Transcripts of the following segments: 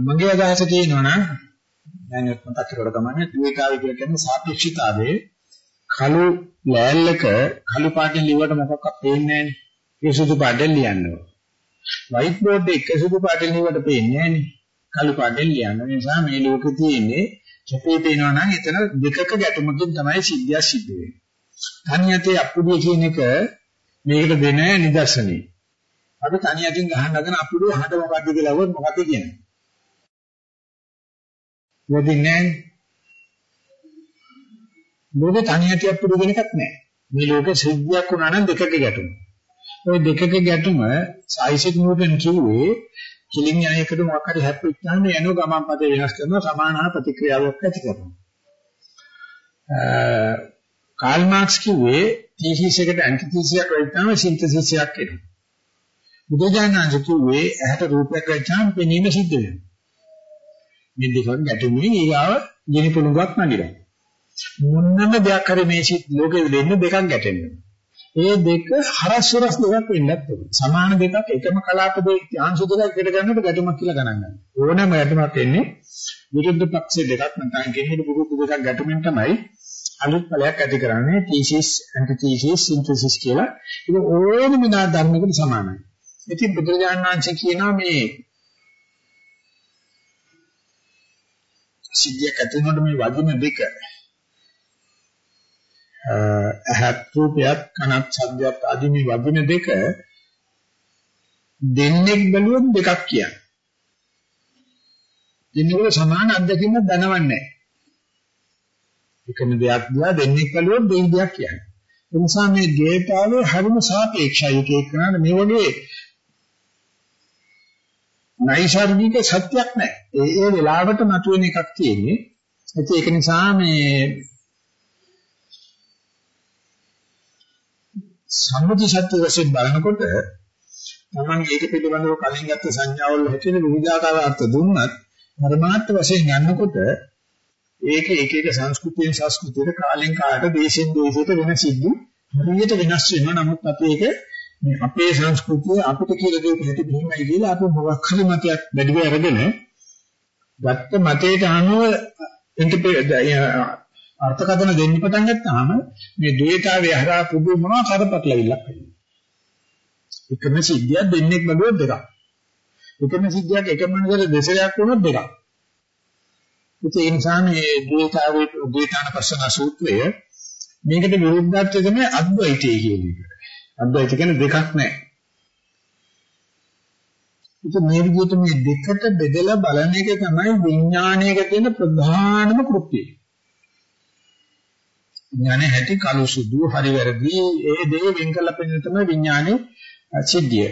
මගේ අදහස තියෙනවා නම් දැන් මතක් කරලා තමයි ද්වේතාවය කියලා කියන්නේ සාපේක්ෂතාවයේ කළු ලෑල්ලක කළු පාටින් ලිව්වට මොකක්වත් පේන්නේ නැහැ. ඒ සුදු පාටෙන් ලියන්න ඕන. වයිට් බෝඩ් එක සුදු පාටෙන් ලිව්වට පේන්නේ නැහැ කළු පාටෙන් ලියන්න. ඒ නිසා මේ ලෝකේ තියෙන්නේ කැපේ පේනවා නම් එතන දෙකක ගැටුමකින් තමයි සිද්ධිය සිද්ධ වෙන්නේ. තනියතේ අපුඩිය කියන එක මේකට දෙන නිදර්ශනේ. අපි තනියකින් ගහන්න හදන අපුඩිය හඬ මොකද්ද කියලා අහුවොත් මොකද්ද කියන්නේ? වෙදින්නේ ලෝකේ තනියට අපුඩු වෙන එකක් නැහැ. මේ ලෝකේ සිද්ධියක් වුණා නම් දෙකක ගැටුම. ওই දෙකක ගැටුම සයිසෙක් නිව්ටන් කිව්වේ කිලින් යන එකට මොකක් හරි හැප්පෙච්චාම යනෝ ගමන් පද වෙනස් කරනවා සමානහා ප්‍රතික්‍රියාවක් ඇති කරනවා. කාල් මාක්ස් කිව්වේ තීසිස් එකට ඇන්ටිතීසිස් එකක් වෙච්චාම සින්තසිස් එකක් එනවා. බුදුජානක කිව්වේ ඇහැට රූපයක් වෙච්චාම පෙනීම සිද්ධ වෙනවා. මේ දෙකෙන් ගැටුමේ ඊගාව ගිනි පුණුවක් නගිනවා. මොන්නම දෙයක් හරි මේ සිත් ලෝකෙ දෙන්න දෙකක් ගැටෙනවා. ඒ දෙක හරස්වරස් දෙකක් වෙන්නත් ඕන. සමාන දෙකක් එකම කලාපයේ අංශ දෙකක් එකට ගන්නකොට ගැටුමක් කියලා ගණන් ගන්න. ඕනෑම ගැටුමක් එන්නේ විරුද්ධ පක්ෂ දෙකක් නැත්නම් කෙනෙකුට බුරුදු දෙකක් ගැටුමෙන් තමයි අලුත් ඵලයක් ඇති කරන්නේ thesis antithesis synthesis කියලා. ඒක ඕනම විනා ධර්මයකට සමානයි. ඉතින් බුදුරජාණන් වහන්සේ කියනවා මේ සිද්ධියක් ඇති වෙනකොට මේ වදින දෙක අහත් රූපයක් කනත් ශබ්දයක් ආදී මේ වදින දෙක දෙන්නෙක් බැලුවොත් දෙකක් කියන්නේ. දෙන්නෙකුට සමාන අත්දැකීමක් දැනවන්නේ නැහැ. එකම දෙයක් දිහා දෙන්නෙක් බැලුවොත් දෙයින් දෙයක් කියන්නේ. ඒ නිසා මේ දේතාවේ හරිම සාපේක්ෂයි එක එකනට මේ වගේ නයිසර්ගික සත්‍යක් නැහැ. ඒ ඒ වෙලාවට මතුවෙන එකක් තියෙන්නේ. ඒක නිසා මේ සම්මුති සත්‍ය වශයෙන් බලනකොට තමන් ඒක පිළිබඳව කලින් ගත්ත සංඥාවල් හැටියට විවිධාකාර අර්ථ දුන්නත් පරමාර්ථ වශයෙන් යනකොට ඒක එක එක සංස්කෘතියෙන් සංස්කෘතියට කාලෙන් කාලට දේශෙන් දේශයට වෙන සිද්ධි හරියට වෙනස් වෙනවා. නමුත් අපි ඒක මේ අපේ සංස්කෘතිය අපිට කියලා දෙයක් හැටි මෙහෙමයි කියලා අපි මොකක් හරි මතයක් වැඩිව අරගෙන ගත්ත මතයට අනුව අර්ථකථන දෙන්න පටන් ගත්තාම මේ ද්වේතාවේ හරහා පුදුමන කරපටලවිල්ලක් වෙනවා. එකම සිද්ධියක් දෙන්නෙක් බඳුව දෙකක්. එකම සිද්ධියක් එකම නේද දෙසරයක් වුණොත් දෙකක්. ඒ නිසා මේ ද්වේතාවේ ද්වේතාන පස්සන සූත්‍රය මේකට විරුද්ධත්වය තමයි අද්වෛතය කියන එක. අද්වෛත කියන්නේ දෙකක් නැහැ. ඉතින් මේ විදිහට මේ දෙකට බෙදලා බලන එක තමයි විඥානයක තියෙන ප්‍රධානම කෘත්‍යය. විඥානේ හැටි කළු සුදු හරි වැරදි ඒ දේ වෙන් කරලා පෙන්නන තමයි විඥානේ සිද්ධිය.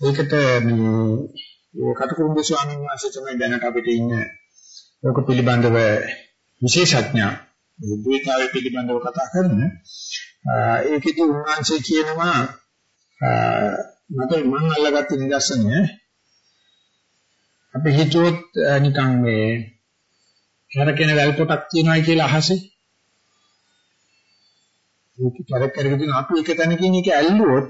ඒකට මේ කටුකුරුම්බ ස්වාමීන් වහන්සේ තමයි දැනට අපිට ඉන්න ඕක පිළිබඳව විශේෂඥා ද්වේතාවේ පිළිබඳව කතා කරන ඒකෙදි උන්වහන්සේ කියනවා මට මම අල්ලගත්ත නිදර්ශනය අපි හිතුවොත් නිකන් මේ කරකින වැල් පොටක් තියනවායි කියලා අහසේ. ඒක කරක් කරගෙන තියෙන අපි එක තැනකින් ඒක ඇල්ලුවොත්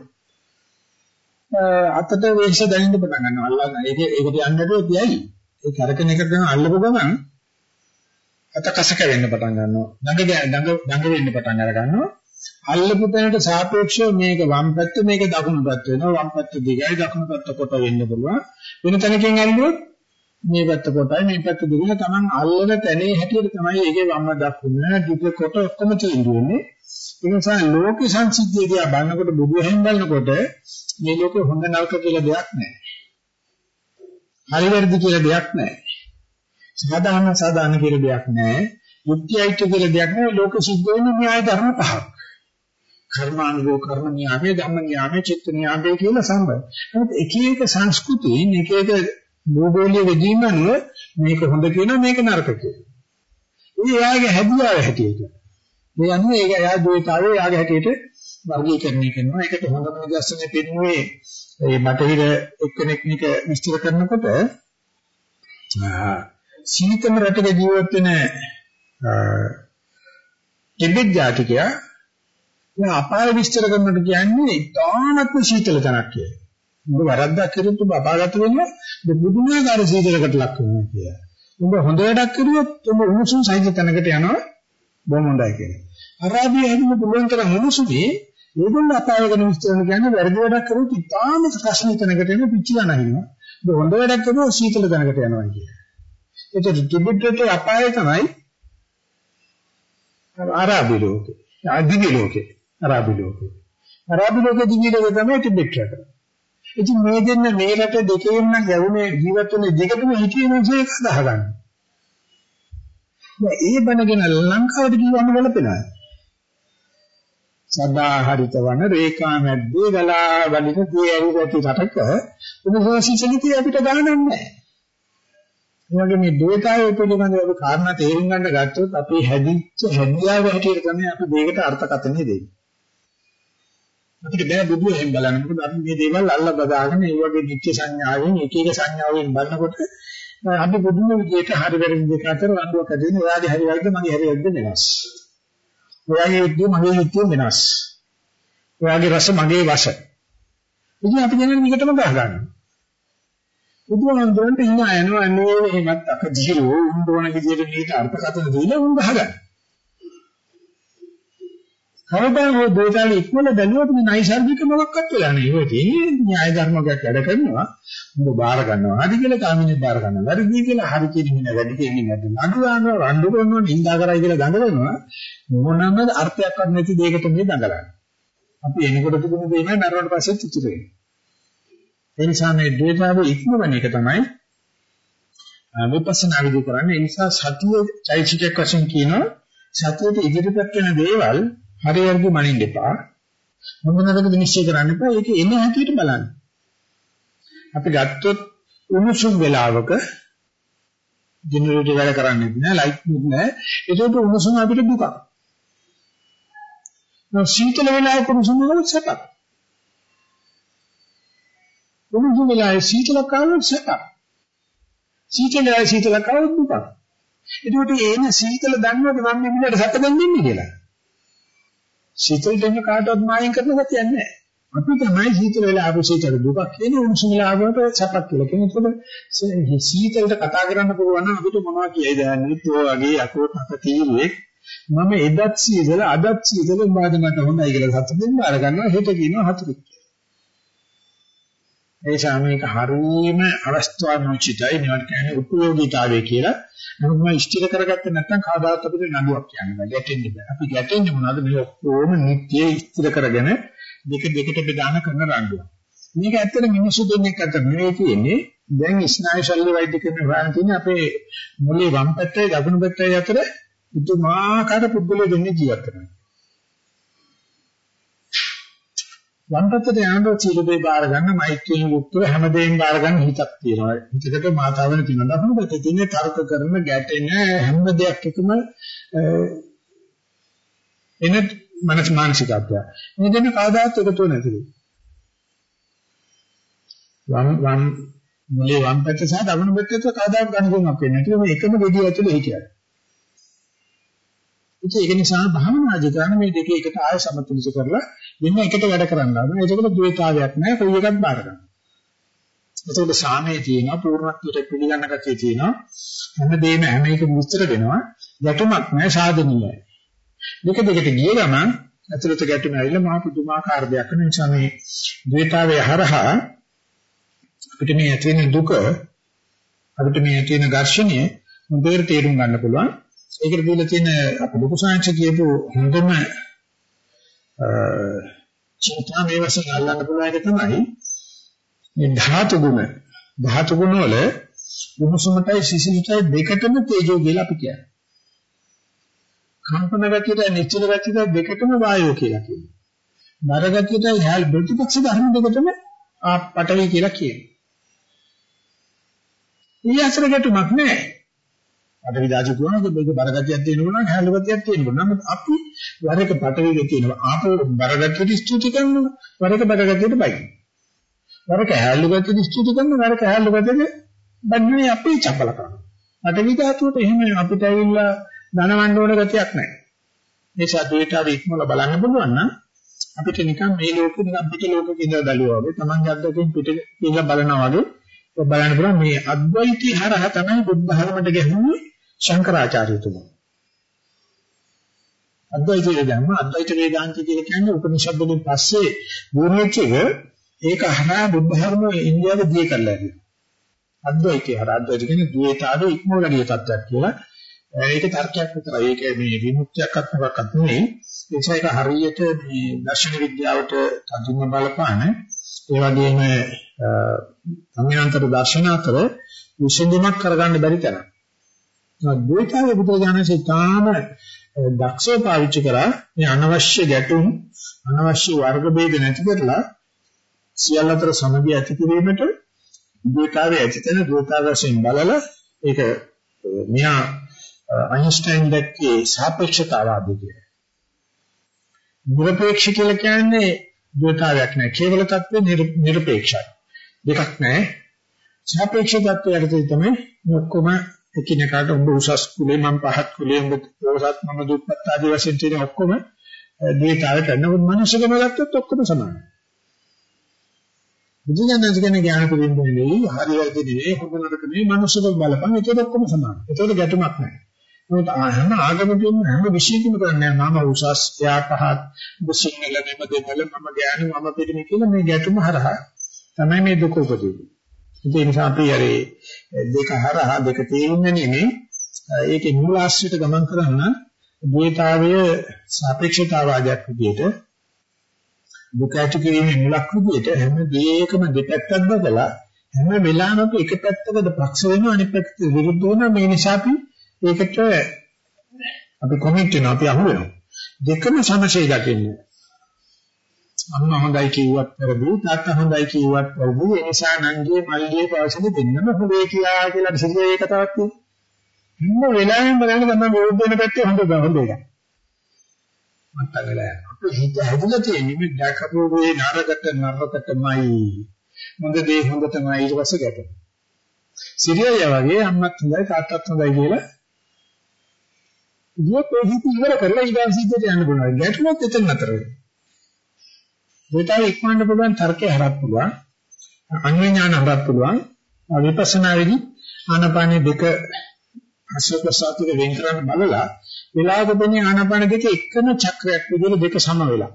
අතට වේශ දැනෙන්න පටන් ගන්නවා. අල්ලන්න. ඒක ඒකට යන්නට යයි ඒ කරකන එක ගන්න අල්ලපු ගමන් අත කසක වෙන්න පටන් ගන්නවා. දඟ දඟ දඟ වෙන්න පටන් අර ගන්නවා අල්ලපු තැනට සාපේක්ෂව මේක වම් පැත්ත මේක දකුණු පැත්ත වෙනවා වම් පැත්ත දිගයි දකුණු පැත්ත කොට වෙන්න පුළුවන් වෙන තැනකින් ඇල්ලුවොත් මේ පැත්ත කොටයි මේ පැත්ත දිගයි තමන් අල්ලන තැනේ හැටියට තමයි ඒකේ වම් දකුණ දිග කොට ඔක්කොම තියෙන්නේ ඒ නිසා ලෝක සංසිද්ධිය දිහා බලනකොට බුදුහෙන් බලනකොට මේ ලෝකේ හොඳ නරක කියලා දෙයක් නැහැ. හරි වැරදි කියලා දෙයක් නැහැ. සාධාරණ සාධාරණ කියලා දෙයක් නැහැ. යුක්තියිත කියලා දෙයක් නැහැ. ලෝක සිද්ධ වෙන න්‍යාය ධර්ම පහක්. කර්මානුභව කර්ම න්‍යාය ධම්ම න්‍යාය චිත්ත න්‍යාය කියලා සම්බන්ධ. නමුත් එක එක සංස්කෘතියින් එක එක භූගෝලීය විදිහින් අනුව මේක හොඳ කියනවා මේක නරක කියනවා. ඒ යාගේ හැදියාව හැටියට. මේ අනුව ඒක එයා ද්වේතාවේ යාගේ හැටියට වර්ගීකරණය කරනවා. ඒකට හොඳම නිදර්ශනය පෙන්වුවේ මේ බටහිර එක්කෙනෙක් නික විස්තර කරනකොට සීතම රටක ජීවත් වෙන ටිබෙට් ජාතිකයා මේ අපාය විස්තර කරනකොට කියන්නේ ඉතාමත්ම සීතල තැනක් කියලා. උඹ වැරද්දක් කරුවොත් උඹ අපාගත වෙනවා බුදුනාකාර සීතලකට ලක් වෙනවා කියලා. උඹ හොඳ වැඩක් කරුවොත් උඹ උණුසුම් සහිත තැනකට යනවා බොහොම හොඳයි කියලා. අරාබිය හැදුව පුළුවන් තරම් උණුසුමේ ඒගොල්ලෝ අපායගෙන විශ්තරන කියන්නේ වැරදි වැඩක් කරුවොත් ඉතාම ප්‍රශ්න තැනකට එන පිච්චිලා නැහිනවා. උඹ හොඳ වැඩක් කරුවොත් සීතල තැනකට යනවා කියලා. ඒක ටිබෙට්ට අපාය තමයි අරාබි ලෝකේ. අදිවි ලෝකේ. අරාබි ලෝකේ. අරාබි ලෝකේ දිවි ලෝකේ තමයි ටිබෙට් රට. ඉතින් මේ දෙන්න මේ රට දෙකේම නම් යවුනේ ජීවත් වෙන දෙකටම හිතියේ මිනිස්සු එක හදාගන්න. දැන් ඒ බණගෙන ලංකාවට කියවන්න බලපෙනවා. සදා හරිත වන රේඛා මැද්දේ ගලා වලින දී ඇවිත් රටක උපසෝසිතලිතිය අපිට ගණන් නැහැ. ඒ වගේ මේ ද්වේතාවය පිළිබඳව අපි කාරණා තේරුම් ගන්න ගත්තොත් අපි හැදිච්ච හැදියාව හැටියට තමයි අපි දෙයකට අර්ථකථනය දෙන්නේ. අපිට බෑ බුදු එහෙම බලන්න. මොකද අපි මේ දේවල් අල්ල බදාගෙන ඒ වගේ නිත්‍ය සංඥාවෙන් එක එක සංඥාවෙන් බලනකොට අපි බුදුම විදියට හරි වැරදි දෙක අතර රණ්ඩුවක් ඇති වෙනවා. ඔයාගේ හරි වැරද්ද මගේ හරි වැරද්ද වෙනස්. ඔයාගේ යුද්ධය මගේ යුද්ධය වෙනස්. ඔයාගේ රස මගේ වශ. ඉතින් අපි දැනගෙන මේකටම ගහ ගන්නවා. බුදුහාමුදුරන්ට hina යනවා අනේ එහෙමත් අකදීරෝ උන් ඕන විදියට මේක අර්ථකථන දීලා උන් ගහගන්න. කවදා හෝ දෝෂාල ඉක්මන බැලුවොත් මේ නයිසර්ගික මොකක්වත් වෙලා නැහැ. ඒක තියෙන්නේ න්‍යාය ධර්මයක් වැඩ කරනවා. උඹ බාර ගන්නවා. හරි කියලා කාමිනේ බාර ගන්නවා. වැරදි කියලා හරි කියන වැඩි කියන්නේ නැද්ද? නඩු ගන්නවා, රණ්ඩු කරනවා, නිඳා කරයි කියලා දඟලනවා. මොනම අර්ථයක්වත් නැති දෙයකට මේ දඟලන්නේ. අපි එනකොට තිබුණ දේ නෑ නරවට පස්සේ ඉතුරු වෙන්නේ. ඒ නිසා මේ ද්වේතාව ඉක්මවන එක තමයි විපස්සනා විදි කරන්නේ. ඒ නිසා සතිය චෛතසිකයක් වශයෙන් කියනවා සතියට ඉදිරිපත් වෙන දේවල් හරියට මනින්න එපා. මොන නරකද නිශ්චය කරන්න එපා. ඒක එන හැටියට බලන්න. අපි ගත්තොත් උණුසුම් වෙලාවක ජෙනරේටර් වැඩ කරන්නේ නැහැ, ලයිට් නැහැ. ඒකට උණුසුම අපිට දුකක්. සීතල වෙලාවක උණුසුම වල සැපක්. උණුසුම වෙලාවේ සීතලක් ආවොත් සැපක්. සීතලයි සීතලක් ආවොත් දුකක්. ඒකට එන සීතල දන්නවද මම මේ මිනිහට සැප දෙන්නේ කියලා? සීතල දෙන්න කාටවත් මායින් කරන ගතියක් නැහැ. අපි තමයි සීතල වෙලා ආපු සීතල දුකක් කියන්නේ උණුසුම වෙලා ආවට සැපක් කියලා. කෙනෙකුට සීතලට කතා කරන්න පුළුවන් නම් අපිට මොනවා කියයිද? නිත්‍යෝ වගේ අකෝට අත තීරුවේ මම එදත් සීතල අදත් සීතල උඹාදකට හොඳයි කියලා සතුටින් බාර ගන්නවා හෙට කියනවා හතුරුක්. ඒ සාමයක හරීම අවස්ථානුචිතයි නිවන් කියන්නේ උපයෝගීතාවය කියලා. නමුත් මම ඉෂ්ටිර කරගත්තේ නැත්නම් කවදාවත් අපිට නඩුවක් කියන්න බෑ. ගැටෙන්න බෑ. අපි ගැටෙන්නේ මොනවද? මේ ඔක්කොම නිත්‍ය ඉෂ්ටිර කරගෙන දෙක දෙකට බෙදාන කරන රණ්ඩුවක්. මේක ඇත්තට මිනිස්සු දෙන්නෙක් අතර නෙවෙයි තියෙන්නේ. දැන් ස්නායු ශල්‍ය වෛද්‍ය කරන හොයන තියෙන්නේ අපේ මොලේ වම් පැත්තේ දකුණු පැත්තේ අතර පුදුමාකාර පුද්ගලයෝ දෙන්නේ ජීවත් වෙනවා. වම් පැත්තට යනකොට සීලබේ බාර ගන්න මෛත්‍රියෙන් යුක්තව හැමදේම බාර ගන්න හිතක් තියෙනවා. හිතකට මාතාවෙන තියෙනවා. දකුණු පැත්තේ තියෙන තර්ක කරන ගැටෙන හැම දෙයක් එකම එන මනස මානසිකත්වය. මේ දෙන්න කාදාත් එකතු නැතිලු. වම් වම් මුලේ වම් පැත්ත සහ දකුණු පැත්තට කාදාත් ගණුවක් වෙන්නේ නැතිලු. මේ එකම දෙවිය ඇතුලේ හිටියද. ඉතින් ඒක නිසා භාවනාදී කරන මේ දෙක එකට ආය සමතුලිත කරලා දෙන්න එකට වැඩ කරන්න ඕනේ. ඒකවල ද්වේතාවයක් නැහැ. කොයි එකක් බාර ගන්න. ඒකවල සාමයේ තියෙනවා පූර්ණත්වයට පිළිගන්න කතිය තියෙනවා. හැමදේම හැම එකම විස්තර දෙනවා. ගැටුමක් නැහැ සාධනීයයි. දෙක දෙකට ගිය ගමන් ඇතුළත ගැටුම ඇවිල්ලා මහා පුදුමාකාර දෙයක් වෙන නිසා මේ ද්වේතාවය හරහා අපිට මේ ඇති වෙන දුක අපිට මේ ඇති වෙන ඝර්ෂණය හොඳට තේරුම් ගන්න පුළුවන්. ඒකට දීලා තියෙන අපේ ලොකු සංහස කියපු හොඳම චින්තා මේ වශයෙන් අල්ලන්න පුළුවන් එක තමයි මේ ධාතු ගුණ ධාතු ගුණ වල උණුසුමටයි සිසිලටයි දෙකටම තේජෝ කියලා අපි කියන්නේ. කම්පන ගතියට නිශ්චල ගතියට දෙකටම වායෝ කියලා කියනවා. නර ගතියට හැල් ප්‍රතිපක්ෂ ධර්ම දෙකටම පටවි කියලා කියනවා. ඊ අතර ගැටුමක් නැහැ. පටවි දාජු කියනවා මේක බරගතියක් තියෙනවා නම් හැලු ගතියක් තියෙනවා. නමුත් අපි වර එක පටවිගේ තියෙනවා. ආපෝ බරගතියට ස්තුති කරනවා. වර එක බරගතියට බයි. වර එක හැලු ගතියට ස්තුති කරනවා. වර එක හැලු ගතියට බන්නේ අපි චපල කරනවා. පටවි ධාතුවට එහෙම අපිට ඇවිල්ලා ධනවන්න ඕන ගතියක් නැහැ. මේ සද්වේතාව ඉක්මවල බලන්න පුළුවන් නම් අපිට නිකන් මේ ලෝකෙ නිකන් පිට ලෝකෙක ඉඳලා බැලුවා වගේ Taman යද්දකින් පිට ඉඳලා බලනවා වගේ බලන්න පුළුවන් මේ අද්වෛතී හරහ තමයි බුද්ධ ධර්මයට ගැහුනේ ශංකරාචාර්යතුමා. අද්වෛත වේදාන්ත අද්වෛත වේදාන්ත කියන්නේ උපනිෂද් වලින් පස්සේ වුණෙච්ච එක ඒක අහනා බුද්ධ ධර්මයේ ඉන්දියාවේ දී කරලා ඇති. අද්වෛතය හර අද්වෛත කියන්නේ ද්වේතාවේ ඉක්මවල ගිය තත්ත්වයක් කියලා. ඒක තර්කයක් විතරයි. ඒක මේ විමුක්තියක්වත් මොකක්වත් නෙවෙයි. ඒක හරියට මේ දර්ශන විද්‍යාවට තදින්ම බලපාන ඒ වගේම සංඥාන්තර දර්ශන අතර විසඳුමක් කරගන්න බැරි තරම්. ද්වේතාවේ බුදුරජාණන්සේ තාම දක්ෂව පාවිච්චි කරා මේ අනවශ්‍ය ගැටුම් අනවශ්‍ය වර්ග ભેද නැති කරලා සියල්ල අතර සමගිය ඇති කිරීමට දූතාවේ ඇතිතන දූතාවයෙන් බලලා ඒක මෙහා අයින්ස්ටයින් දැක්කේ සාපේක්ෂතාවාදී කියලා. නිර්පේක්ෂ කියලා කියන්නේ දූතාවයක් නෑ. කේවල தත්ත්වය නිර්පේක්ෂයි. දෙකක් නෑ. සාපේක්ෂ தත්ත්වයට තමයි ඔක්කොම එකිනෙකාට උඹ උසස් කුලේ මම පහත් කුලේ උඹ පොසත් මම දුප්පත් ආදී වශයෙන් තියෙන ඔක්කොම ද්වේතාවට කරනකොට මනුස්සකම ගත්තොත් ඔක්කොම සමානයි. බුදුජානක කියන්නේ ඥාන පිළිබඳ නෙවෙයි, හරි වැරදි නෙවෙයි, හොඳ නරක නෙවෙයි, මනුස්සකම බලපන් ඒක ඔක්කොම සමානයි. ඒකට ගැටුමක් නැහැ. මොකද හැම ආගමකින්ම හැම විශ්යකින්ම කරන්නේ මම උසස් යා පහත් ඔබ සිංහල නෙම දෙමළ මම ඥාන මම පිළිමි කියලා මේ ගැටුම හරහා තමයි මේ දුක උපදින්නේ. ඒ නිසා අපි අර දෙක හරහා දෙක තේින්න නෙමෙයි. ඒකේ මූලාශ්‍රයට ගමන් කරන්න ද්වේතාවය සාපේක්ෂතාවාදයක් විදිහට දුක ඇති කිරීමේ මුලක් විදිහට හැම දෙයකම දෙපැත්තක් බදලා හැම වෙලාවෙම එක පැත්තකට පක්ෂ වෙනවා අනිත් පැත්තට විරුද්ධ වෙනවා. මේ නිසා අපි ඒකට අපි කොමිට් වෙනවා අපි අහු වෙනවා. දෙකම සමසේ දකින්නේ. අම්මා හොඳයි කිව්වත් වැරදි තාත්තා හොඳයි කිව්වත් වැරදි ඒ නිසා නංගියේ මල්ලියේ පවසන දෙන්නම හොඳේ කියලා කියලා සිහියේ ඒක තවත් තියෙනවා. හැම වෙලාවෙම බලන්න තමයි විරුද්ධ වෙන පැත්තේ හොඳ හොඳ එක මට වෙලා යනවා. අපේ හිත හැදලා තියෙන්නේ මේ දැකපු මේ නරකට නරකටමයි. හොඳ දේ හොඳ තමයි ඊට පස්සේ ගැටෙන සිරියය වගේ අම්මත් හොඳයි තාත්තත් හොඳයි කියලා ඉතින් ඒ හිත ඉවර කරලා ඊගාව සිද්ධියට යන්න පුළුවන්. ගැටුමත් එතන නතර වෙනවා. දෙතාව ඉක්මවන්න පුළුවන් තර්කේ හරක් පුළුවන් අන්වඥාන හරක් පුළුවන් විපස්සනා වෙදි ආනපානේ දෙක අශෝක සාතික වෙන් කරන්න බලලා වෙලාවක වෙන්නේ ආනපාන දෙක එකම චක්‍රයක් විදිහට දෙක සම වෙලා.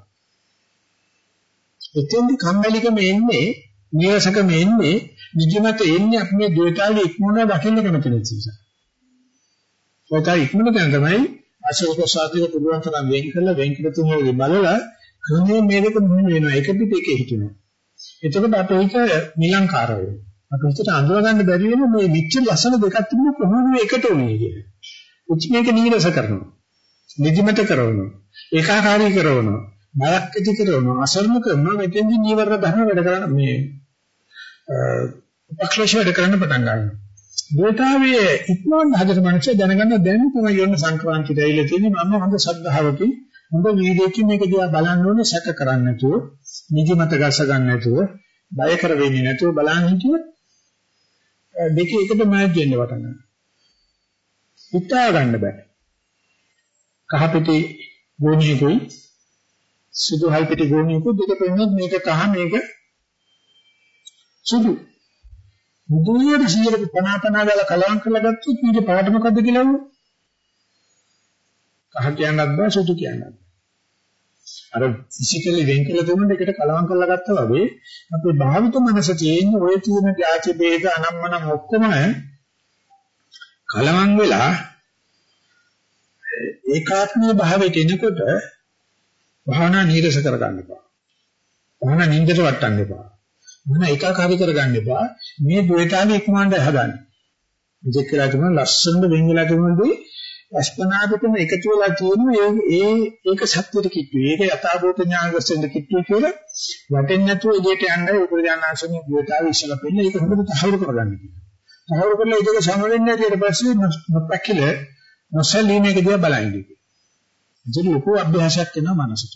එතෙන්දි කම්මැලිකම එන්නේ, නියසකම එන්නේ, නිදිමත එන්නේ අපි මේ ද්වේතාවේ ඉක්මනට දකින්න කැමති නිසා. ද්වේතාව ඉක්මනට දැන තමයි අශෝක සාතික පුළුවන් තරම් වෙන් කරලා වෙන් කර තුනේ බලලා ක්‍රමයෙන් මේ දෙක මොන වෙනවා එක පිට එකේ හිටිනවා. එතකොට අපේ හිත නිලංකාර වෙනවා. අපිට හිතට අඳුර ගන්න බැරි වෙන මේ විච්ච ලස්සන දෙකක් තිබුණ කොහොමද එකට උනේ කියලා. උච්ච මේක නීරස කරනවා. නිදිමත කරනවා. ඒකාකාරී කරනවා. බයක් ඇති කරනවා. අසරණ කරනවා. මෙතෙන්දි නීවරණ ධර්ම වැඩ කරන මේ උපක්ලේශ වැඩ කරන්න පටන් ගන්නවා. දෝතාවේ ඉක්මන හදට මනුෂ්‍ය දැනගන්න දැන් තමයි යොන්න සංක්‍රාන්ති දෙයිලා තියෙන්නේ මම හොඳ ශ්‍රද්ධාවකින් හොඳ වීර්යයෙන් මේක දිහා බලන්න ඕනේ සැක කරන්නේ නැතුව නිදිමත ගස ගන්න නැතුව බය කර වෙන්නේ නැතුව බලන්න හිටියොත් දෙක එකට මෑච් වෙන්න පටන් ගන්නවා. හිතා ගන්න බෑ. කහ පිටි ගෝණියකුයි සුදු හල් පිටි ගෝණියකුයි දෙක පෙන්නොත් මේක කහ මේක සුදු. මුදුනියට 150 50 දාලා කලවම් කරලා ගත්තොත් මේක පාට මොකද්ද කියලා වුණා. කහ කියන්නත් බෑ සුදු කියන්නත් බෑ. අර ෆිසිකලි වෙන් කරලා දුන්නොත් ඒකට කලවම් කරලා ගත්තා වගේ අපේ භාවිත මනස තියෙන ඔය තියෙන ඥාති ભેද අනම්මනම් ඔක්කොම කලවම් වෙලා ඒකාත්මීය භාවයට එනකොට භාවනා නීරස කරගන්න එපා. භාවනා නින්දට වටන්න එපා. මොන ඒකාකාරී කරගන්න එපා. මේ ද්වේතාවේ ඉක්මනට හදන්න. මෙතෙක් කියලා තිබුණ ලස්සනට වෙන් වෙලා තිබුණදී අස්පනාදකම එකතු වෙලා තියෙනවා ඒ ඒ ඒක සත්‍යෙට කිට්ටුයි. ඒක යථාභූත ඥානගතෙන්ද කිට්ටුයි කියලා වටෙන් නැතුව එළියට යන්නයි උපරිඥානාංශනේ ද්වේතාව ඉස්සලා පෙන්නන ඒක හොඳට තහවුරු කරගන්න කියනවා. තහවුරු කරලා ඒක සමවෙන්නේ නැති ඊට පස්සේ නොපැකිල නොසලී මේක දිහා බලන්නේ. ඒක ලොකු අභ්‍යාසයක් වෙනවා මනසට.